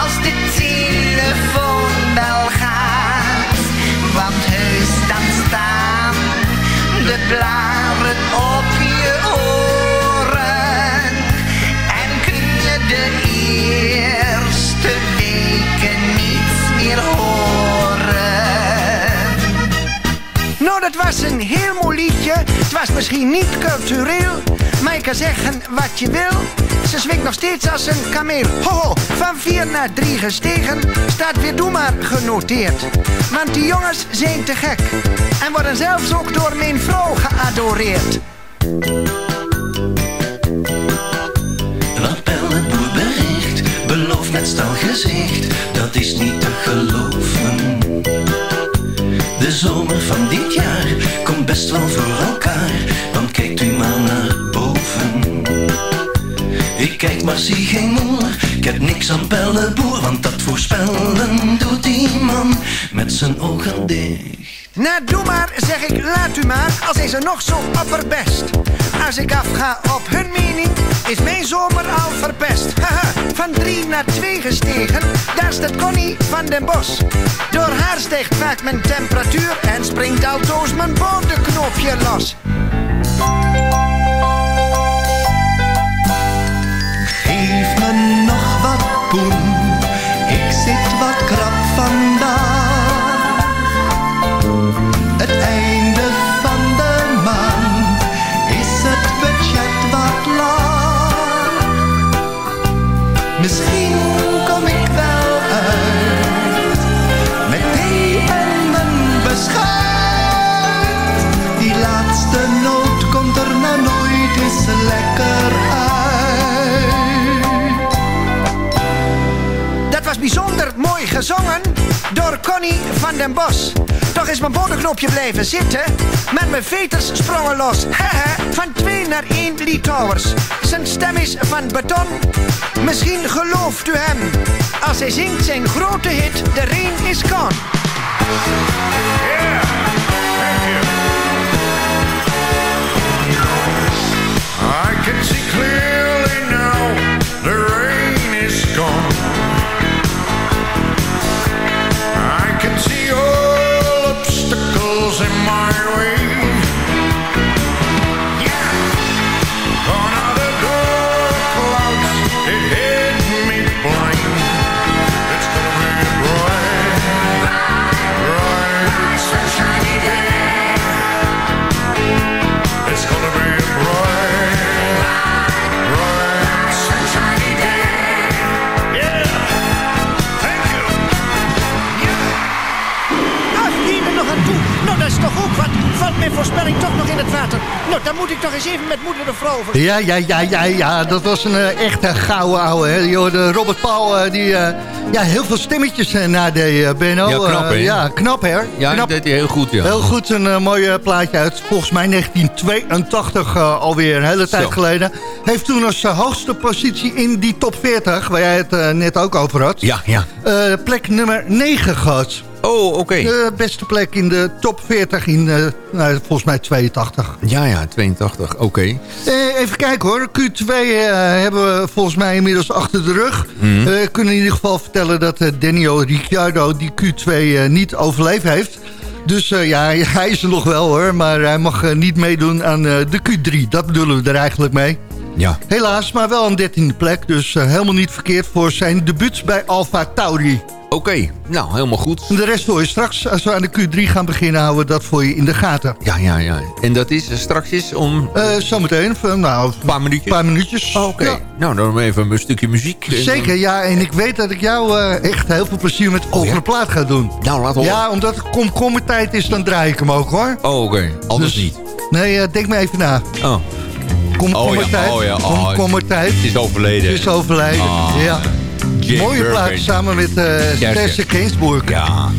als de telefoonbel gaat. Want heus dan staan de blaren op dat was een heel mooi liedje. Het was misschien niet cultureel, maar je kan zeggen wat je wil. Ze swingt nog steeds als een kameel. Hoho, van vier naar drie gestegen, staat weer doe maar genoteerd. Want die jongens zijn te gek en worden zelfs ook door mijn vrouw geadoreerd. Wat Pelleboer bericht, belooft met stal gezicht, dat is niet te geloven. Zomer van dit jaar komt best wel voor elkaar. Want kijkt u maar naar boven. Ik kijk maar zie geen moer. Ik heb niks aan pelleboer, want dat voorspellen doet die man met zijn ogen dicht. Nou, doe maar, zeg ik, laat u maar, als is er nog zo opperbest. Als ik afga op hun mening, is mijn zomer al verpest. Haha, van drie naar twee gestegen, daar staat Connie van den Bos. Door haar stijgt vaak mijn temperatuur en springt altoos mijn bodemknopje los. Geef me nog wat poen, ik zit wat krap vandaag. Gezongen door Connie van den Bos. Toch is mijn bodemknopje blijven zitten, maar mijn veters sprongen los. Van twee naar één Litouwers. Zijn stem is van beton. Misschien gelooft u hem. Als hij zingt zijn grote hit, De Rain is Gone. I can see clearly now in my way. Over. Ja, ja, ja, ja, ja, dat was een eh, echte gouden ouwe. Hè. Je hoorde Robert Paul, eh, die eh, ja, heel veel stemmetjes uh, nadeed, eh, Benno. Ja, knap, Eh, hè? ja, knap, hè? Ja, knap. dat deed hij heel goed, ja. Heel goed, een mooi plaatje uit. Volgens mij 1982 eh, alweer, een hele tijd Zo. geleden. Heeft toen als hoogste positie in die top 40, waar jij het net ook over had... Ja, ja. eh, plek nummer 9 gehad. Oh, oké. De beste plek in de top 40 in, nou, volgens mij 82. Ja, ja, 82, oké. Eh, even kijken hoor. Q2 eh, hebben we volgens mij inmiddels achter de rug. We kunnen in ieder geval vertellen dat Daniel Ricciardo die Q2 eh, niet overleefd heeft. Dus eh, ja, (laughs) hij is er nog wel hoor. Maar hij mag niet meedoen aan eh, de Q3. Dat bedoelen we er eigenlijk mee. Ja. Helaas, maar wel een dertiende plek. Dus eh, helemaal niet verkeerd voor zijn debuut bij Alfa Tauri. Oké, nou, helemaal goed. En de rest hoor je straks. Als we aan de Q3 gaan beginnen, houden we dat voor je in de gaten. Ja, ja, ja. En dat is eh, straks is om Eh, zometeen, nou, een paar minuutjes? een paar minuutjes. Oké. Ja. Nou, dan even een stukje muziek. En Zeker, ja. En ik weet dat ik jou echt heel veel plezier met de volgende plaat ga doen. Nou, laat horen. Ja, omdat het komkommertijd is, dan draai ik hem ook hoor. Oh, oké. Anders Dus- niet. Nee, denk maar even na. Oh. Komkommertijd. Oh ja, oh ja, oh. Komkommertijd. Het is overleden. Het is overlijden. Ah. ja. Mooie Birkin. plaat samen met uh, Tessa. Gainsbourg. Ja.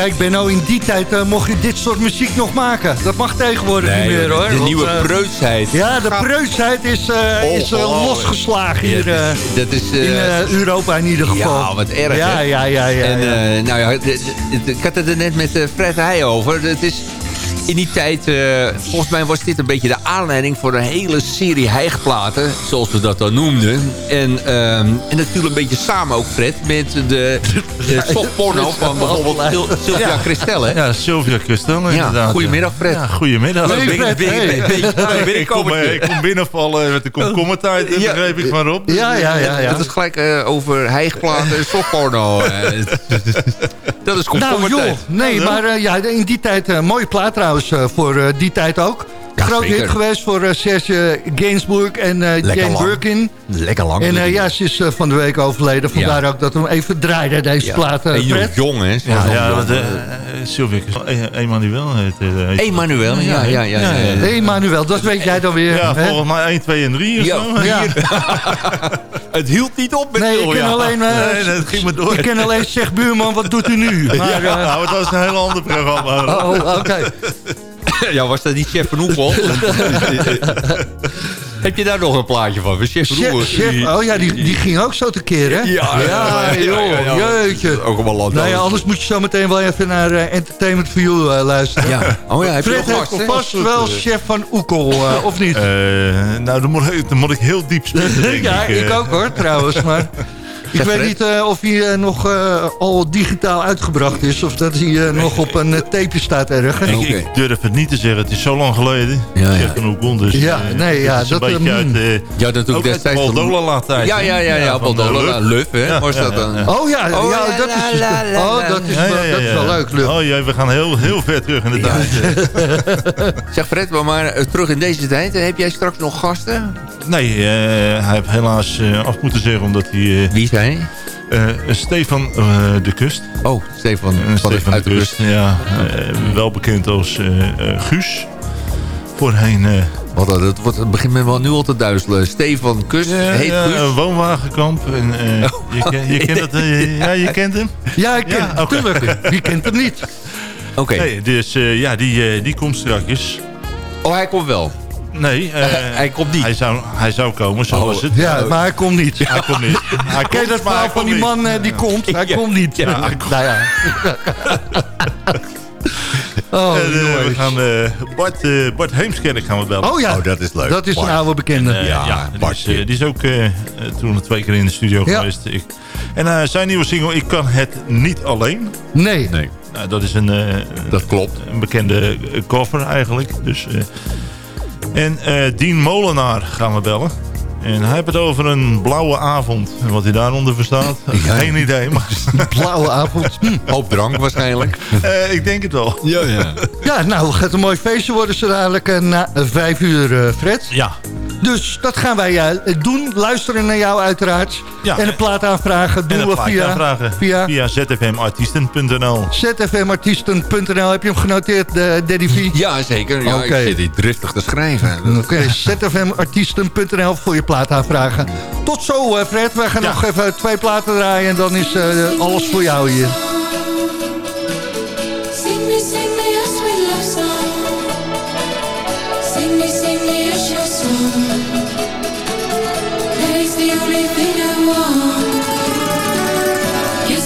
Kijk Benno, in die tijd eh, mocht je dit soort muziek nog maken. Dat mag tegenwoordig Nee, niet meer hoor. de want, nieuwe eh, preutsheid. Ja, de preutsheid is, eh, is eh, Oh, oh. losgeslagen hier dat is- dat is, in Europa in ieder geval. Ja, wat erg, Ja, hè? ja, ja. ja, en ja. nou ja, ik had het er net met Fred Heij over. Het is in die tijd, eh, volgens mij was dit een beetje de aanleiding voor een hele serie hijgplaten, zoals we dat dan noemden. En, ehm, en viel een beetje samen ook, Fred, met de, de (laughs) softporno van bijvoorbeeld Sil- Sylvia Ja. Christel, hè? Ja, Sylvia Christel inderdaad. goedemiddag, Fred. Ja, goedemiddag. Fred, hey. Ik kom, eh, ik kom binnenvallen met de komkommertijd, Ja. begreep ik van Rob. Ja, ja, ja. ja. Dat is gelijk eh, over hijgplaten en softporno. (laughs) dat is Nou joh, komkommertijd. nee, maar ja, in die tijd, mooie plaat trouwens, voor eh, die tijd ook. Ja, Groot zeker. hit geweest voor eh, Serge Gainsbourg en eh, Lekker Jane lang. Birkin. Lekker lang. En eh, ja, ze is eh, van de week overleden. Vandaar ook dat we hem even draaiden, deze Ja. plaat. En jong, hè? Ja, eh, Emmanuel heet Emmanuel, ja, ja, ja. ja, ja. Hé Manuel, dat weet jij dan weer. Ja, volgens mij 1, 2 en 3 of Ja, zo. Ja. (laughs) Het hield niet op met Nee, ik ken alleen, Nee, dat ging maar door. ik ken alleen zeg buurman, wat doet u nu? (laughs) Maar, Ja, nou, het was een heel ander programma. oh, oké. (laughs) Ja, was dat niet Chef van Oepel? (laughs) Heb je daar nog een plaatje van? Chef? Chef, chef, oh ja, die, die ging ook zo tekeer, hè? Ja, ja, joh, ja, ja. jeetje. Ook allemaal land. Nou ja, anders moet je zo meteen wel even naar eh, Entertainment for You eh, luisteren. Ja. Oh ja, heb je Fred nog heeft vast, wel chef van Oekel, eh, of niet? Eh, nou, dan moet, ik- dan moet ik heel diep spelen, (laughs) ja, ik. ik ook hoor, trouwens. Maar ik weet niet eh, of hij eh, nog eh, al digitaal uitgebracht is... of dat hij nog op een uh, tapeje staat ergens. Ik, Oké. ik durf het niet te zeggen. Het is zo lang geleden. Ja, ja. Chef van Oekon, dus Ja, nee, ja, het is een dat, beetje uit... mm. Ja, dat ook destijds... Baldola tijd. Ja, ja, ja, ja, Baldola. Luf, hè? Ja, Was ja, dat ja, dan? ja. Oh ja, Oh, ja la, dat, is dus oh, dat is, Ja, ja, wel- ja, dat is ja. wel leuk, Luf. Oh jee, we gaan heel, heel ver terug in de tijd. (laughs) Zeg Fred, maar, maar terug in deze tijd. Heb jij straks nog gasten? Nee, eh, hij heeft helaas af moeten zeggen omdat hij... eh, eh, Stefan eh, de Kust. Oh, Stefan uit de kust. Ja, eh, wel bekend als Guus. Voorheen... Wat, dat, het, wordt, het begint me wel nu al te duizelen. Stefan Kust, heet ja, Guus. een woonwagenkamp. En, eh, je, ken- je, kent het, eh, ja, je kent hem? Ja, ik ken Ja, tuurlijk. Wie kent hem niet? (laughs) Oké. Nee, dus ja, die, die komt straks. Oh, hij komt wel. Nee, eh, (laughs) Hij komt niet. Hij zou, hij zou komen, zo Oh, was het. Ja, maar hij komt niet. Hij komt niet. Hij (laughs) Ken je dat verhaal van die man eh, die komt? Hij Ja. komt niet. Ja, hij komt. Nou ja. (laughs) Oh, En, eh, we gaan Bart, Bart Heemskerk gaan we bellen. oh ja, Oh, dat is leuk. dat is een oude bekende. Ja, ja, die, Bart. is, die is ook toen twee keer in de studio Ja. geweest. Ik, en eh, zijn nieuwe single, Ik kan het niet alleen. Nee. Nee, Nou, dat is een, eh, dat klopt. een bekende cover eigenlijk. Dus, eh, en eh Dien Molenaar gaan we bellen. En hij heeft het over een blauwe avond. En wat hij daaronder verstaat, Ja. geen idee. Maar Blauwe avond. Hm. Hoop drank waarschijnlijk. eh, ik denk het wel. Ja, ja. Ja, nou, het gaat een mooi feestje worden zo dadelijk eh, na vijf uur, Fred. Ja. Dus dat gaan wij eh, doen. Luisteren naar jou uiteraard. Ja. En een plaat aanvragen doen En we via, via via zfmartiesten.nl. zfmartiesten.nl. Heb je hem genoteerd, eh, Daddy V? Ja, zeker. Ja, Oké. Ik zit hier driftig te schrijven. (laughs) Oké, zfmartiesten.nl voor je plaat aanvragen. Tot zo, eh, Fred. We gaan Ja. nog even twee platen draaien en dan is eh, alles voor jou hier.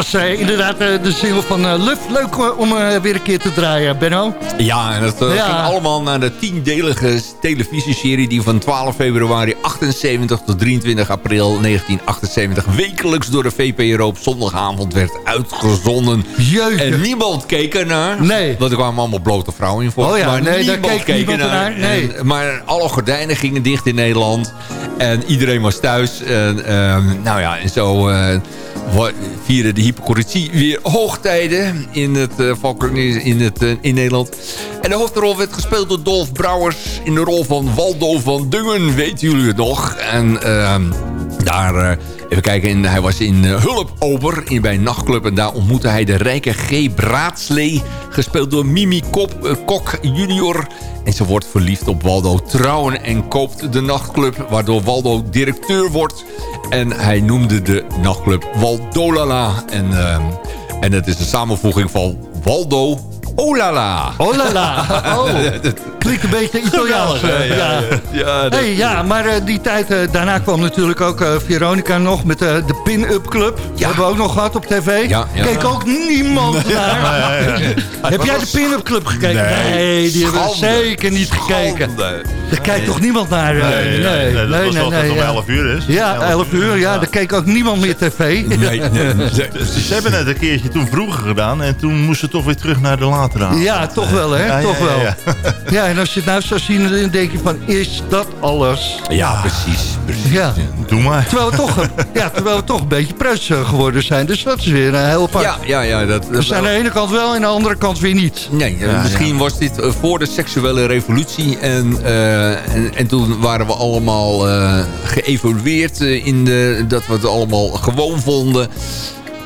was eh, inderdaad eh, de single van eh, Luf. Leuk om weer een keer te draaien, Benno. Ja, en dat Ja. ging allemaal naar de tiendelige televisieserie... die van 12 februari 78 tot 23 april 1978... wekelijks door de VPRO op zondagavond werd uitgezonden. Jeetje. En niemand keek ernaar. Nee. Want er kwamen allemaal blote vrouwen in voor. Oh ja, maar nee, daar keek niemand ernaar. naar, nee. En- maar alle gordijnen gingen dicht in Nederland. En iedereen was thuis. En, ehm, nou ja, en zo... vierde de hypocrisie weer hoogtijden in het, eh, Valken- in, het, eh, in Nederland. En de hoofdrol werd gespeeld door Dolf Brouwers... in de rol van Waldo van Dungen, weten jullie het nog? En ehm, daar... eh, Even kijken, en hij was in uh, Hulpober in, bij een nachtclub... en daar ontmoette hij de rijke G. Braadslee... gespeeld door Mimi Kop, eh, Kok junior... En ze wordt verliefd op Waldo Trouwen en koopt de nachtclub... waardoor Waldo directeur wordt. En hij noemde de nachtclub Waldolala. En, ehm, en het is een samenvoeging van Waldo Olala. Oh la la. (laughs) Oh, klinkt een beetje Italiaans. ja. Ja, dat- Hey, ja, maar eh, die tijd, eh, daarna kwam natuurlijk ook eh, Veronica nog met de Pin-Up Club. Die hebben we ook nog gehad op tv. Ja, ja. Keek ook niemand naar. (laughs) Heb jij de Pin-Up Club gekeken? Nee, die hebben zeker niet gekeken. Daar kijkt toch niemand naar? Nee, nee, nee, dat was altijd om ja. 11 uur is. Ja, 11 uur, ja, daar keek ook niemand meer tv. Nee, nee, nee. Ze hebben het een keertje toen vroeger gedaan en toen moesten ze toch weer terug naar de latere Ja, toch wel, hè? Ja, ja, toch ja, wel. ja. (laughs) Ja, en als je het nou zou zien, dan denk je van, is dat alles? Ja, precies. precies. Ja. Doe maar. Terwijl we toch, een- (laughs) ja, terwijl we toch een beetje preuts eh, geworden zijn. Dus dat is weer een heel apart. Ja, ja, ja. Dat, We zijn aan de ene kant wel en aan de andere kant weer niet. Nee, eh, misschien was dit eh, voor de seksuele revolutie. En, eh, en, en toen waren we allemaal eh, geëvolueerd in de, dat we het allemaal gewoon vonden.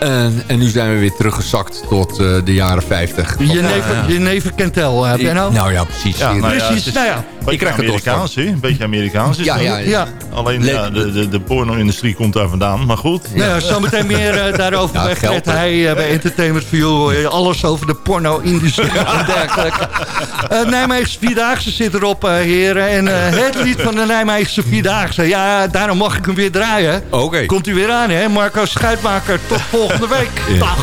En, en nu zijn we weer teruggezakt tot eh, de jaren 50. Je neven, je neven kent tel, uh, Benno. Nou ja, precies. Ja, nou ja, Precies, nou ja. Ik krijg het Amerikaans, hè? Een beetje Amerikaans is Ja, ja, Ja, Alleen de, de, de porno-industrie komt daar vandaan, maar goed. nou zometeen meer eh, (laughs) daarover Ja, bij geld, Gert hè. Heij eh, bij Entertainment for You. hoor je Alles over de porno-industrie en dergelijke. Uh, Nijmeegse Vierdaagse zit erop, eh, heren. En eh, het lied van de Nijmeegse Vierdaagse. Ja, daarom mag ik hem weer draaien. Oké. Komt u weer aan, hè? Marco Schuitmaker. Tot volgende week. Dag.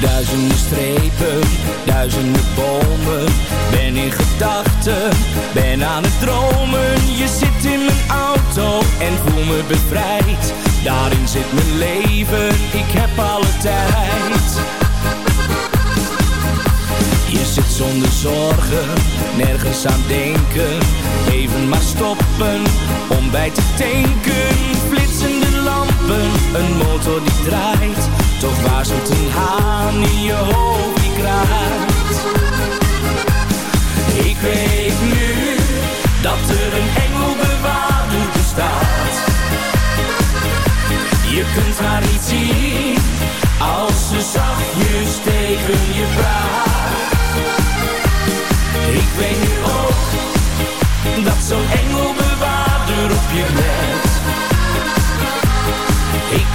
Duizenden strepen, duizenden bomen. Ben in gedachten, ben aan het dromen. Je zit in mijn auto en voel me bevrijd. Daarin zit mijn leven, ik heb alle tijd. Je zit zonder zorgen, nergens aan denken. Even maar stoppen, om bij te tanken. Flitsende lampen, een motor die draait. Toch waarschuwt een haan in je hoofd die kraait. Ik weet nu dat er een engelbewaarder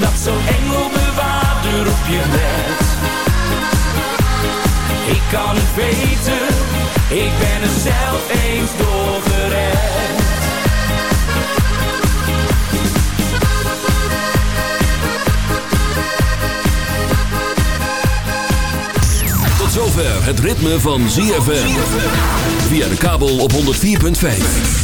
dat zo'n engelbewaarder op je let. Ik kan het weten, ik ben er zelf eens doorgered. Tot zover het ritme van ZFM. Via de kabel op 104.5.